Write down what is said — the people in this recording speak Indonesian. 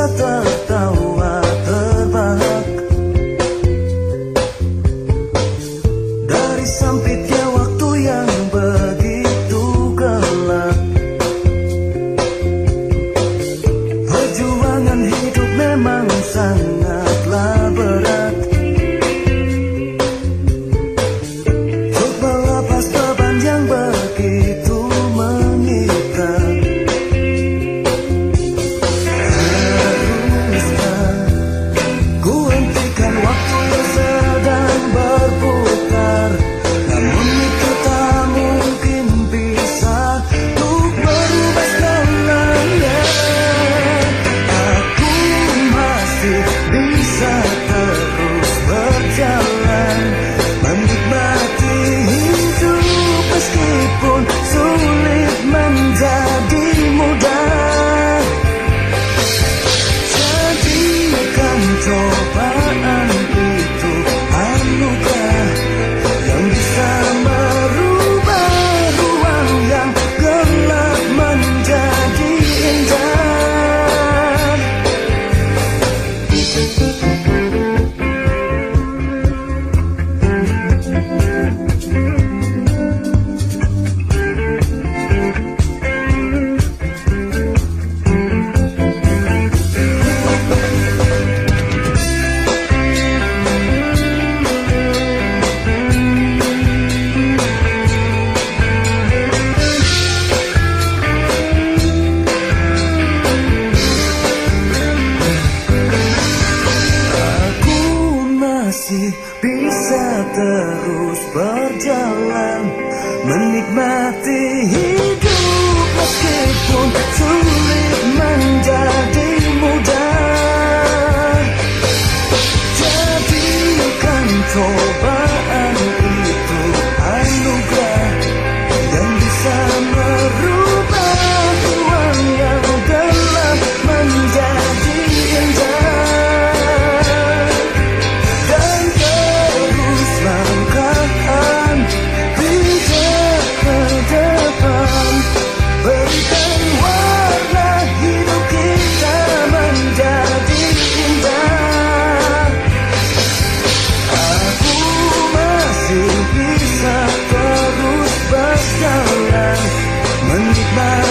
Satan. masih bisa terus berjalan menikmati hidup bisa terus berjalan menikmati